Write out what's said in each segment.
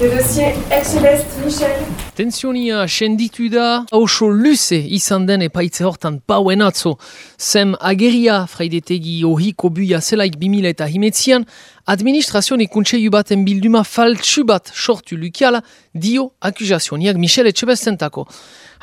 Le dossier ex-Céleste, Michel. Tensionia senditu da oso luze izan den epaitze hortan pauen atzo. Sem ageria fraidetegi ohiko buia zelaik bimila eta himetzian, administrazione kuntseiu baten bilduma faltsu bat sortu lukiala dio akuzazioniak Michel Etxebestentako.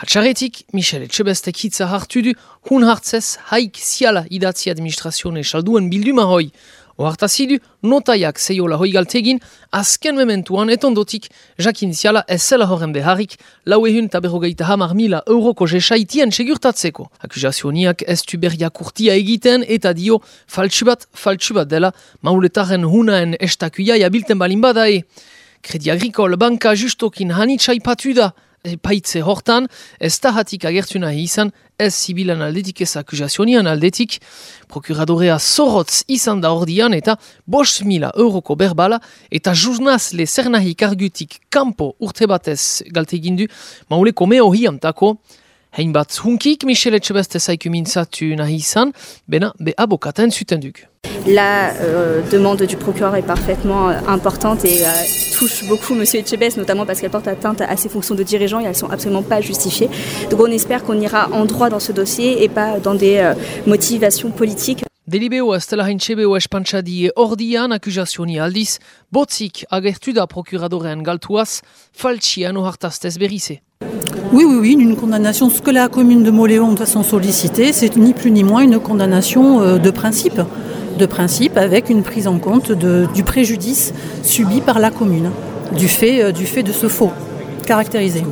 Hatxaretik, Michel Etxebestek hitza hartu du, hun hartzez haik ziala idatzi administrazione salduen bilduma hoi. Oartazidu, notaiak zeiola hoi galtegin, azken mementuan etondotik jakin ziala ez horren beharrik, lau ehun eta berrogeita hamar mila euroko jesaitien segurtatzeko. Akuzazioniak ez du berriakurtia egiten eta dio faltsu bat, faltsu bat dela, mauletaren hunaen estakuia jabilten balin badae. Kredi Agrikol Banka justokin hanitsa ipatu da, paitze hortan, ez tahatik agertu nahi izan, ez zibilan aldetik ez akuzazionian aldetik, prokuradorea zorrotz izan da ordian eta bost mila euroko berbala eta juznaz le zer nahi kargutik kampo urte batez galtegindu, mauleko me hori hunkik zaiku mintzatu nahi izan, bena be abokaten zuten duk. La euh, demande du procureur est parfaitement euh, importante et euh, touche beaucoup M. Etchebest, notamment parce qu'elle porte atteinte à ses fonctions de dirigeant et elles ne sont absolument pas justifiées. Donc on espère qu'on ira en droit dans ce dossier et pas dans des euh, motivations politiques. Delibeo ez dela haintxebeo espantxadie ordian akuzazioni aldiz, botzik agertu da prokuradorean galtuaz, faltsian ohartaztez berrize. Oui, oui, oui, une condamnation. Ce que la commune de Moléon de façon sollicitée, c'est ni plus ni moins une condamnation euh, de principe. De principe avec une prise en compte du préjudice subi par la commune, du fait, euh, du fait de ce faux caractérisé.